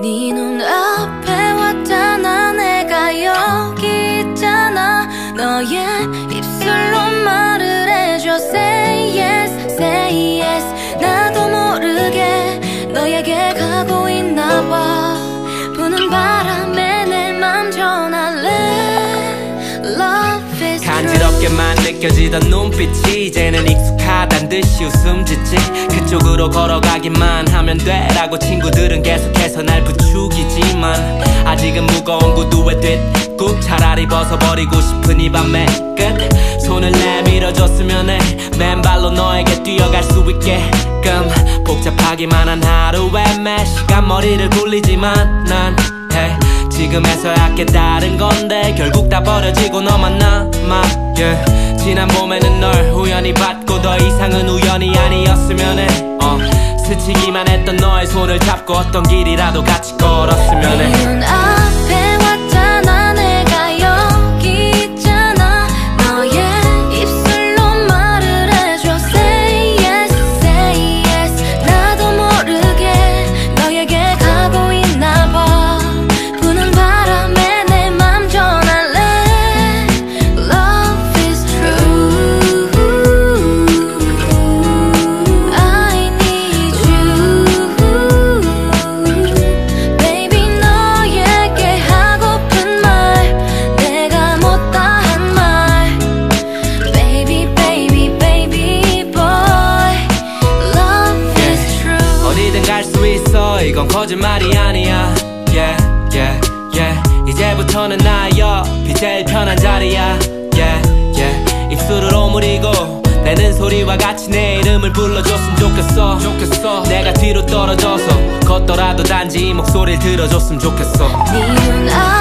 네 눈앞에 왔잖아 내가 여기 있잖아. 너의 입술로 말을 해줘 간지럽게만 느껴지던 눈빛이 이제는 익숙하단 듯이 웃음 짓지 그쪽으로 걸어가기만 하면 돼 라고 친구들은 계속해서 날 부추기지만 아직은 무거운 구두에 뒷꾹 차라리 벗어버리고 싶은 이 밤의 끝 손을 내밀어줬으면 해 맨발로 너에게 뛰어갈 수 있게끔 복잡하기만 한 하루에 매 시간 머리를 굴리지만 난 해. 지금에서야 깨달은 건데 결국 다 버려지고 너만 남아 yeah. 지난 봄에는 널 우연히 봤고 더 이상은 우연이 아니었으면 해 어. 스치기만 했던 너의 손을 잡고 어떤 길이라도 같이 걸었으면 해 거짓말이 아니야. Yeah yeah yeah. 이제부터는 나의 옆이 제일 편한 자리야. Yeah yeah. 입술을 오므리고 내는 소리와 같이 내 이름을 불러줬으면 좋겠어. 좋겠어. 내가 뒤로 떨어져서 걷더라도 단지 이 목소리를 들어줬으면 좋겠어. 네